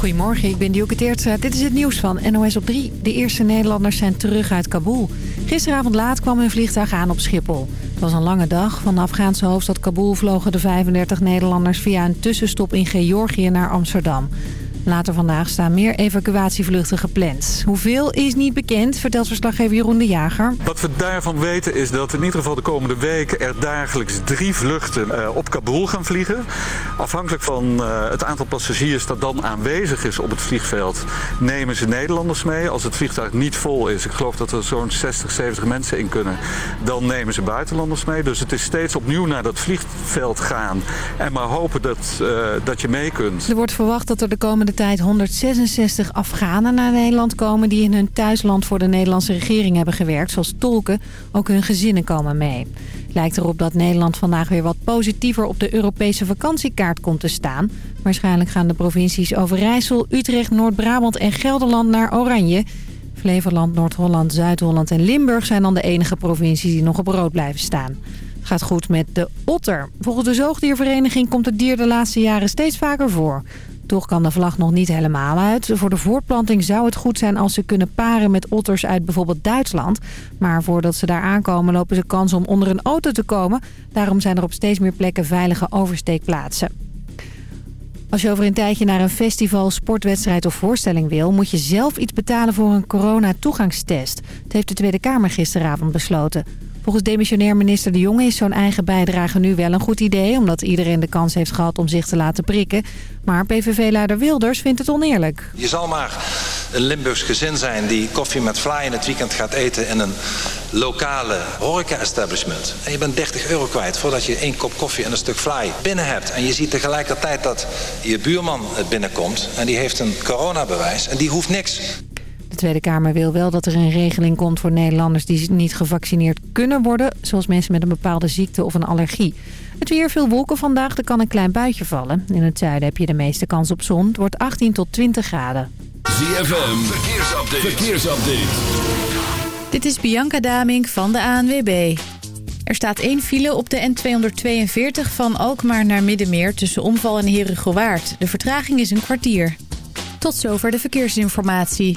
Goedemorgen, ik ben Dioke Teertstra. Dit is het nieuws van NOS op 3. De eerste Nederlanders zijn terug uit Kabul. Gisteravond laat kwam hun vliegtuig aan op Schiphol. Het was een lange dag. Van de Afghaanse hoofdstad Kabul vlogen de 35 Nederlanders... via een tussenstop in Georgië naar Amsterdam. Later vandaag staan meer evacuatievluchten gepland. Hoeveel is niet bekend, vertelt verslaggever Jeroen de Jager. Wat we daarvan weten is dat in ieder geval de komende weken er dagelijks drie vluchten uh, op Kabul gaan vliegen. Afhankelijk van uh, het aantal passagiers dat dan aanwezig is op het vliegveld, nemen ze Nederlanders mee. Als het vliegtuig niet vol is, ik geloof dat er zo'n 60, 70 mensen in kunnen, dan nemen ze buitenlanders mee. Dus het is steeds opnieuw naar dat vliegveld gaan en maar hopen dat, uh, dat je mee kunt. Er wordt verwacht dat er de komende tijd 166 Afghanen naar Nederland komen... die in hun thuisland voor de Nederlandse regering hebben gewerkt, zoals tolken. Ook hun gezinnen komen mee. Lijkt erop dat Nederland vandaag weer wat positiever op de Europese vakantiekaart komt te staan. Waarschijnlijk gaan de provincies Overijssel, Utrecht, Noord-Brabant en Gelderland naar oranje... Flevoland, Noord-Holland, Zuid-Holland en Limburg zijn dan de enige provincies die nog op rood blijven staan. Gaat goed met de otter. Volgens de zoogdiervereniging komt het dier de laatste jaren steeds vaker voor. Toch kan de vlag nog niet helemaal uit. Voor de voortplanting zou het goed zijn als ze kunnen paren met otters uit bijvoorbeeld Duitsland. Maar voordat ze daar aankomen lopen ze kans om onder een auto te komen. Daarom zijn er op steeds meer plekken veilige oversteekplaatsen. Als je over een tijdje naar een festival, sportwedstrijd of voorstelling wil... moet je zelf iets betalen voor een corona-toegangstest. Dat heeft de Tweede Kamer gisteravond besloten. Volgens demissionair minister De Jonge is zo'n eigen bijdrage nu wel een goed idee... omdat iedereen de kans heeft gehad om zich te laten prikken. Maar PVV-leider Wilders vindt het oneerlijk. Je zal maar een Limburgs gezin zijn die koffie met fly in het weekend gaat eten... in een lokale horeca-establishment. En je bent 30 euro kwijt voordat je één kop koffie en een stuk fly binnen hebt. En je ziet tegelijkertijd dat je buurman binnenkomt... en die heeft een coronabewijs en die hoeft niks... De Tweede Kamer wil wel dat er een regeling komt voor Nederlanders die niet gevaccineerd kunnen worden. Zoals mensen met een bepaalde ziekte of een allergie. Het weer veel wolken vandaag, er kan een klein buitje vallen. In het zuiden heb je de meeste kans op zon. Het wordt 18 tot 20 graden. ZFM, verkeersupdate. verkeersupdate. Dit is Bianca Daming van de ANWB. Er staat één file op de N242 van Alkmaar naar Middenmeer tussen Omval en Herugewaard. De vertraging is een kwartier. Tot zover de verkeersinformatie.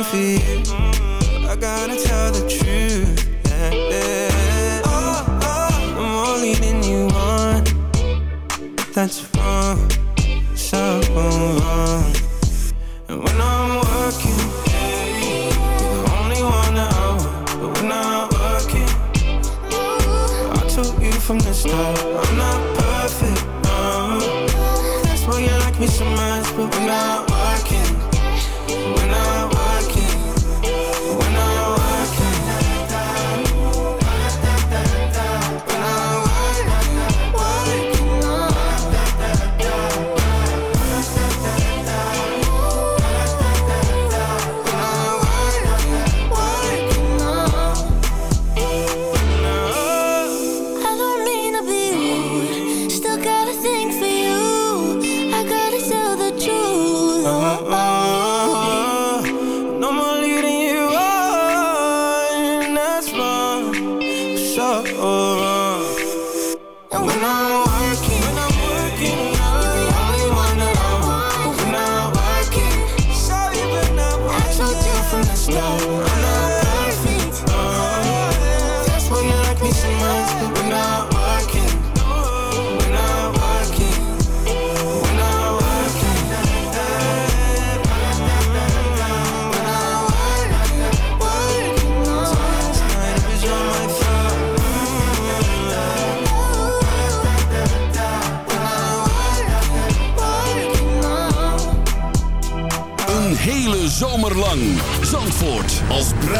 looking for you. I gotta tell the truth. Yeah, yeah. Oh, oh, I'm only leading you on. That's wrong, so wrong. And when I'm working, you're the only one that I want. But when I'm working, I told you from the start, I'm not perfect. No. That's why you like me so much, but we're not.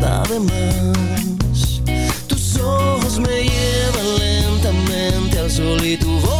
está de más. Tus ojos me llevan lentamente al sol y tu voz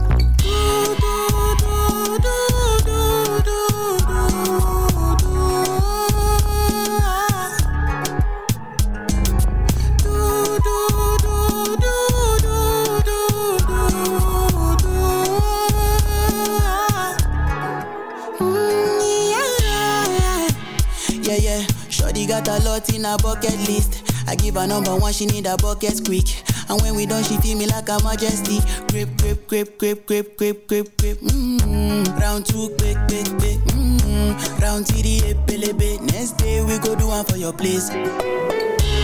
Give number one, she need a bucket quick. And when we done, she feel me like a majesty. Grip, grip, grip, grip, grip, grip, grip, grip. Mm-hmm. Round two, quick, quick, quick. Mm-hmm. Round three, pelebe. Next day we go do one for your place.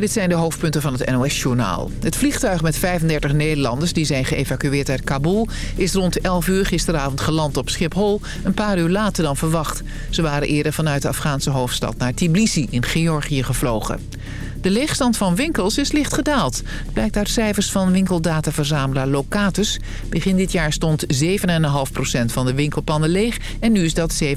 Dit zijn de hoofdpunten van het NOS-journaal. Het vliegtuig met 35 Nederlanders die zijn geëvacueerd uit Kabul... is rond 11 uur gisteravond geland op Schiphol, een paar uur later dan verwacht. Ze waren eerder vanuit de Afghaanse hoofdstad naar Tbilisi in Georgië gevlogen. De leegstand van winkels is licht gedaald. Blijkt uit cijfers van winkeldataverzamelaar Locatus. Begin dit jaar stond 7,5% van de winkelpannen leeg en nu is dat 7,2%.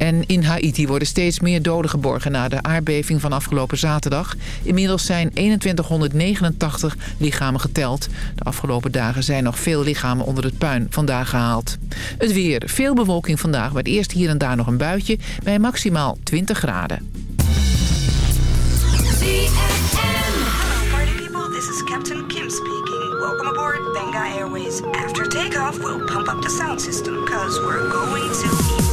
En in Haiti worden steeds meer doden geborgen na de aardbeving van afgelopen zaterdag. Inmiddels zijn 2189 lichamen geteld. De afgelopen dagen zijn nog veel lichamen onder het puin vandaag gehaald. Het weer, veel bewolking vandaag, met eerst hier en daar nog een buitje bij maximaal 20 graden. After takeoff, we'll pump up the sound system, we're going to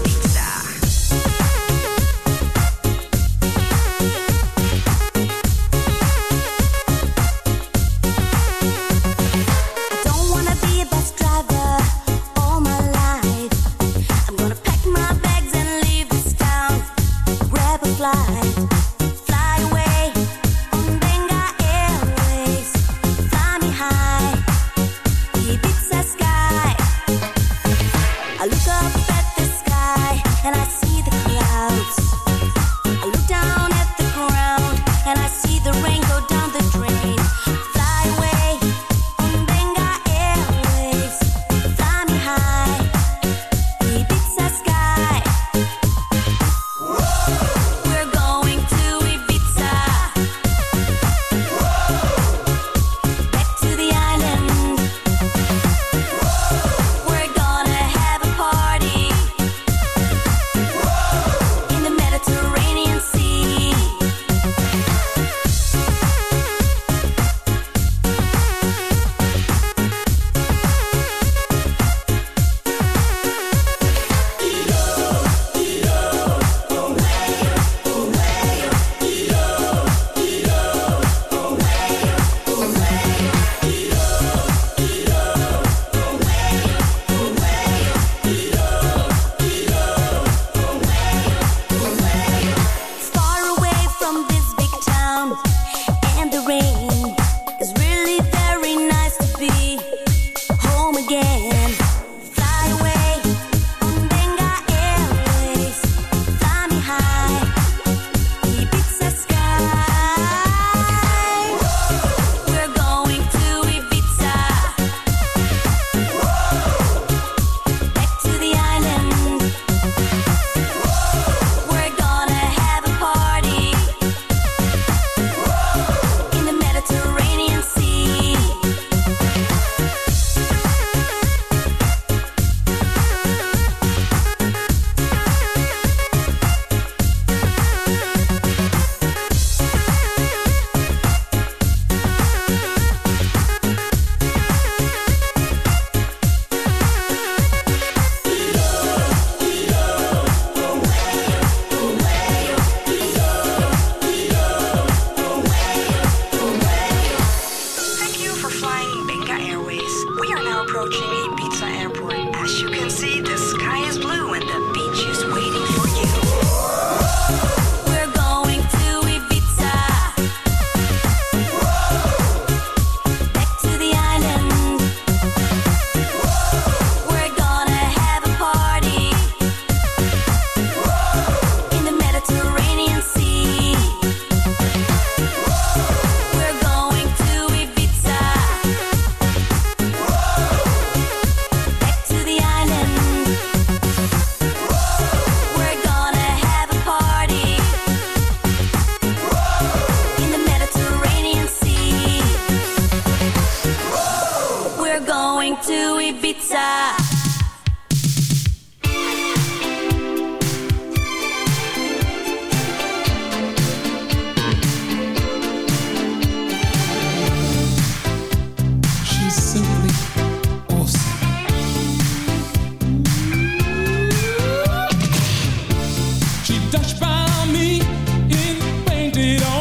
it on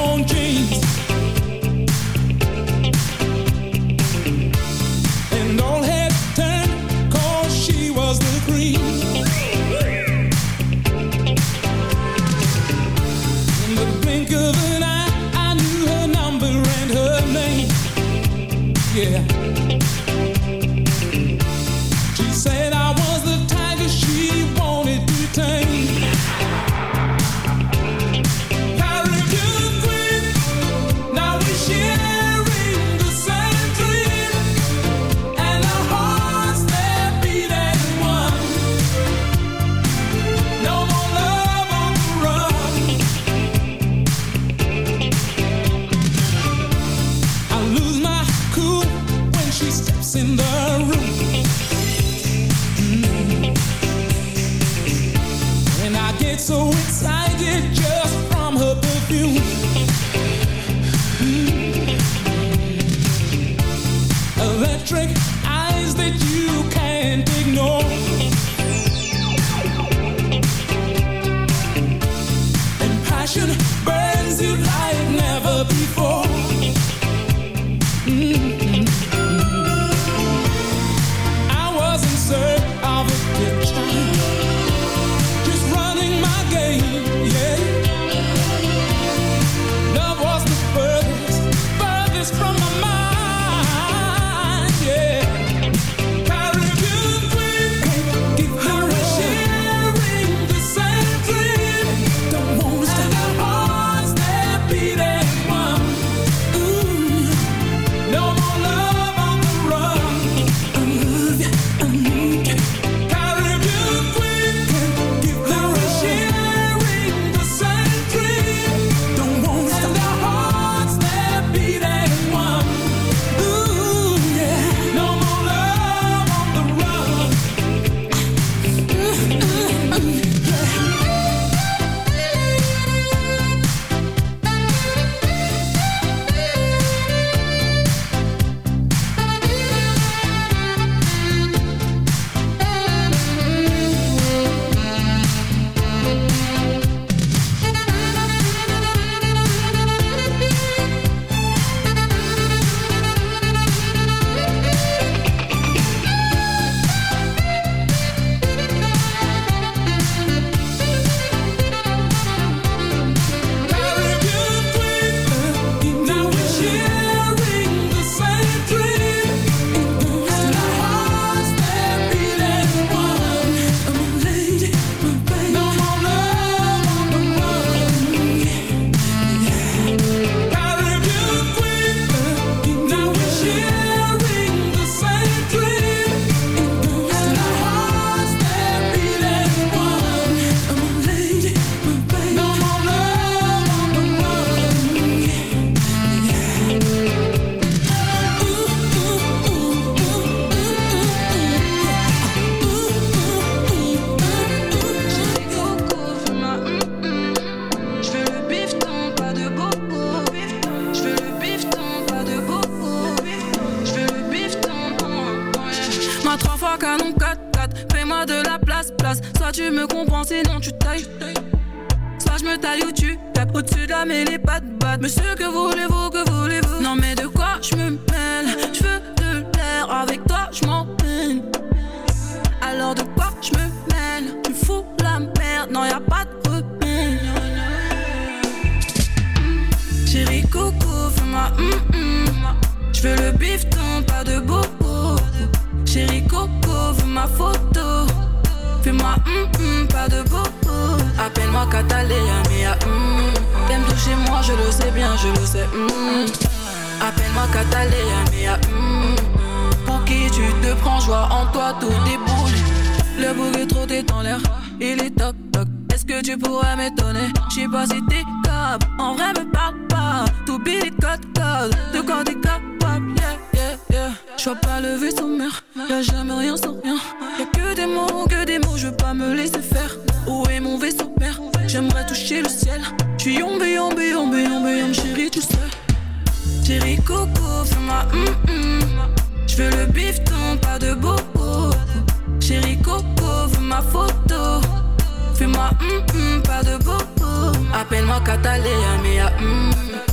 De batte Monsieur, que voulez-vous, que voulez-vous? Non mais de quoi je me mêle? Je veux de l'air, avec toi je peine Alors de quoi je me mêle? Tu fous la merde, non y a pas de repère Chérie coco, fais-moi hum hum Je veux le bifton, pas de bobo Chérie coco, ma photo. Fais-moi hum hum, pas de bobo Appelle-moi Catalina, mia T'aimes toucher moi, je le sais bien, je le sais Appelle-moi Catalina, mia hum Pour qui tu te prends, joie en toi, tout déboule. Le bouc est trop dans l'air, il est toc toc. Est-ce que tu pourrais m'étonner? J'sais pas si t'es capable, en vrai me parle pas. T'oublies les codes codes, de quoi t'es capable? Yeah, yeah, yeah. J'vois pas le vaisseau mère, y'a jamais rien sans rien. Y'a que des mots, que des mots, je veux pas me laisser faire. Où est mon vaisseau mère J'aimerais toucher le ciel. J'suis yombe, yombe, yombe, yombe, yombe, chérie, tu sais. Chérie coco, fais-moi hum hum J'veux le bifton, pas de bobo Chérie coco, veux ma photo. Fais-moi hum hum, pas de bobo Appelle-moi Catalina, mea hum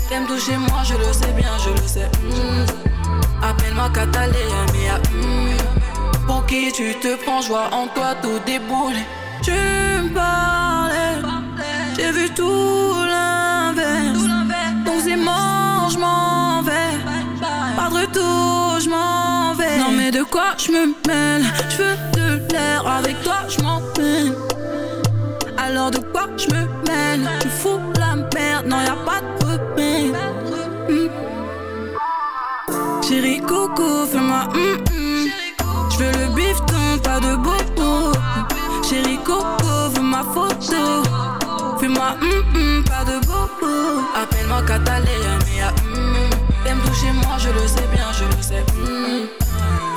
T'aimes toucher moi, je le sais bien, je le sais hum. Appelle-moi Catalina, mea hum Pour qui tu te prends, joie en toi, tout déboule Tu me parlais J'ai vu tout l'inverse. Donc c'est mort, je m'en vais. Pas de retour, je m'en vais. Non mais de quoi je me mêle? Je veux de l'air, avec toi je m'en peine Alors de quoi je me mêle? Tu fous la merde, non y'a pas de repère Hmm. Chérie coco, fais-moi hum hum Je veux le bifton, pas de bobo. Chérie coco, veux ma photo Fais-moi hum hum, pas de bobo Appelle-moi Catalina, mea hum T'aimes toucher moi, je le sais bien, je le sais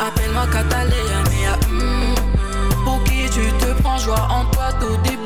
Appelle-moi Catalina, mea hum Pour qui tu te prends, joie en toi, tout déboule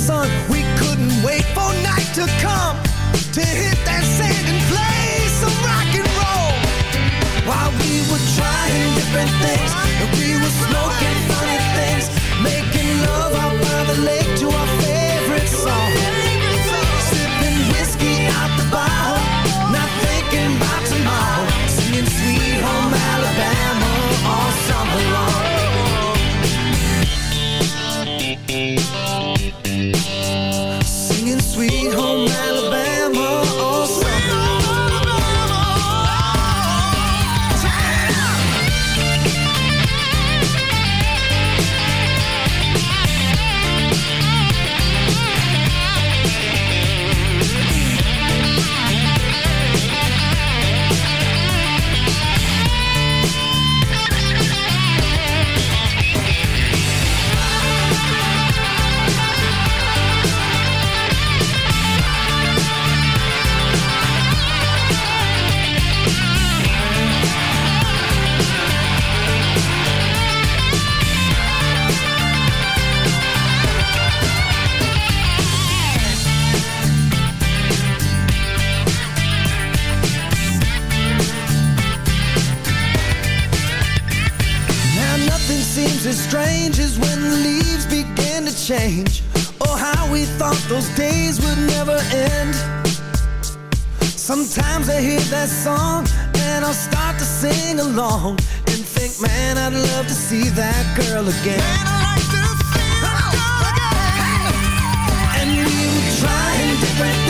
sun. We change Oh, how we thought those days would never end Sometimes I hear that song And I'll start to sing along And think, man, I'd love to see that girl again man, like girl again. Hey. And we were trying different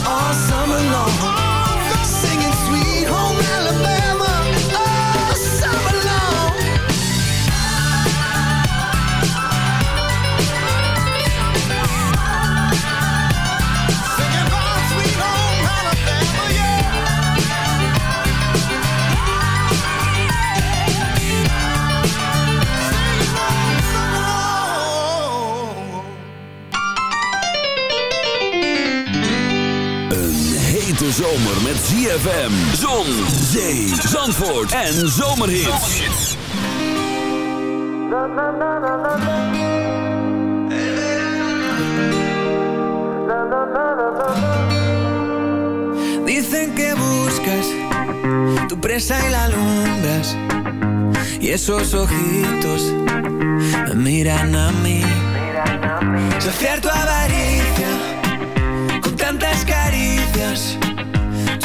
zomer met ZFM. Zon, zee, zandvoort en zomerhits. Dicen que buscas tu presa y la alumbras. Y esos ojitos me miran a mí. Saciar tu avaricia con tantas caricias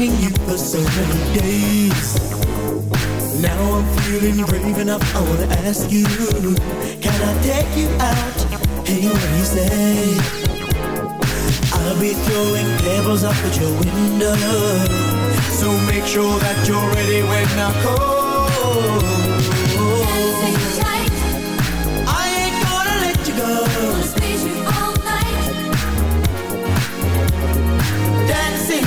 liking you for so many days. Now I'm feeling brave enough, I wanna ask you, can I take you out? Hey, what do you say? I'll be throwing pebbles up at your window. So make sure that you're ready when I call. Tight. I ain't gonna let you go. You all night. Dancing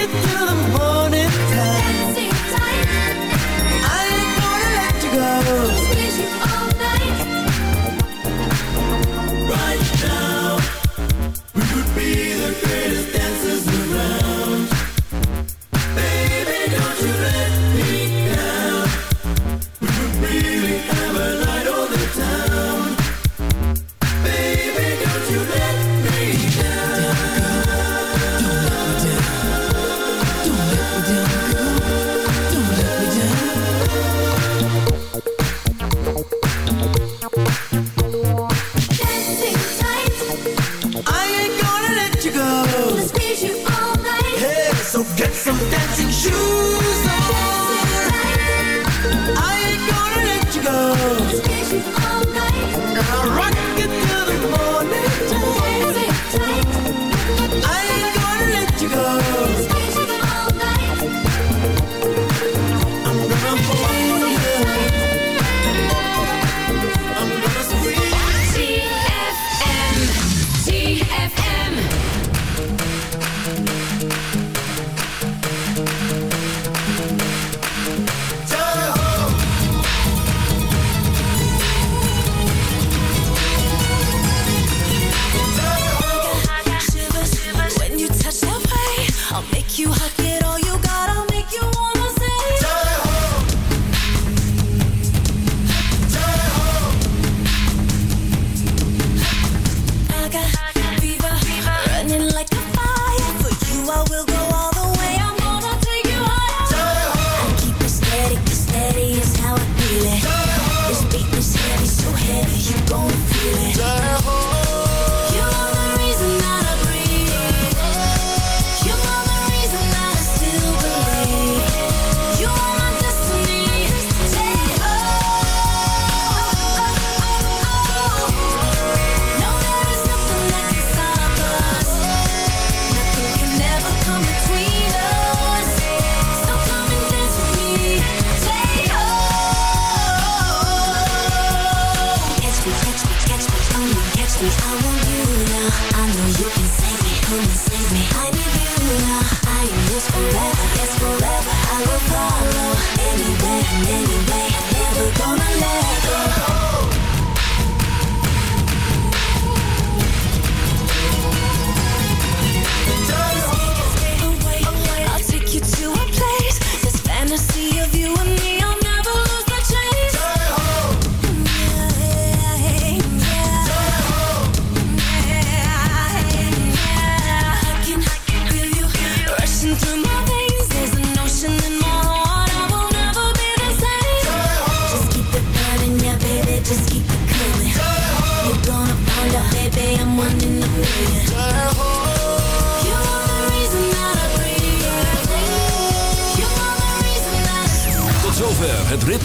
get through.